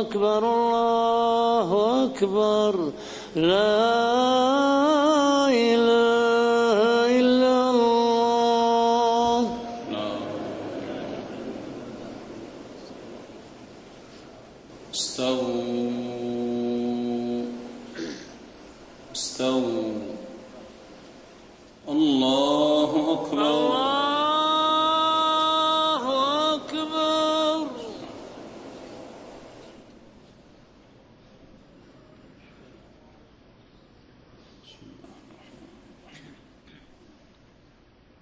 أكبر الله أكبر. لا إله إلا الله. استووا. استووا الله أكبر الله أكبر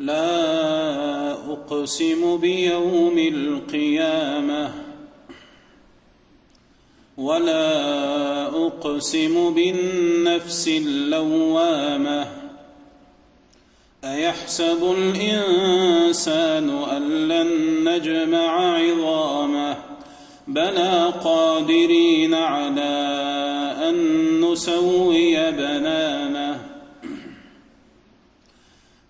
لا أقسم بيوم القيامة ولا أقسم بالنفس اللوامة أيحسب الإنسان أن لن نجمع عظامه بلى قادرين على أن نسوي بنانه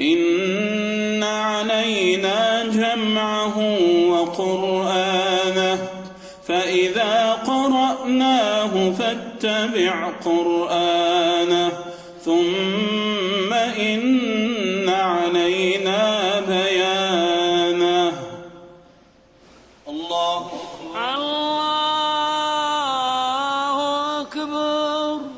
ان علينا جمعه وقرانه فاذا قراناه فاتبع قرانه ثم ان علينا بيانه الله أكبر. الله أكبر.